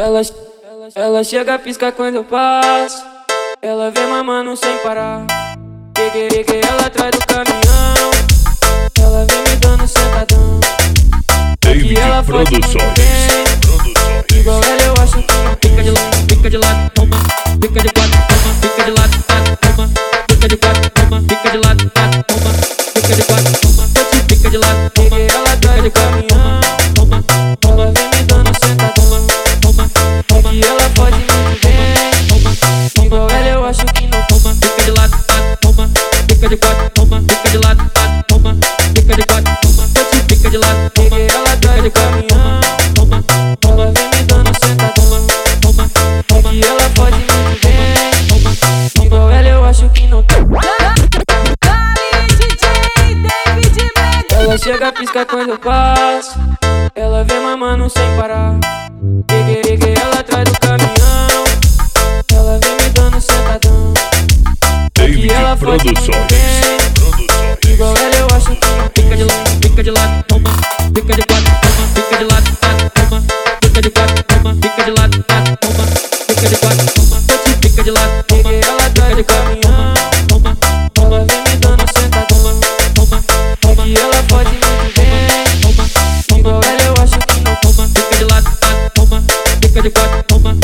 Ela, ela chega a piscar quando eu passo. Ela vem mamando sem parar. Peguei, peguei ela atrás do caminhão. Ela vem me dando sentadão. David Produções. chega, pisca quando eu passo. Ela vem mamando sem parar. Peguei, peguei ela atrás do caminhão. Ela vem me dando sentadão. Aqui ela foi get the cut, oh my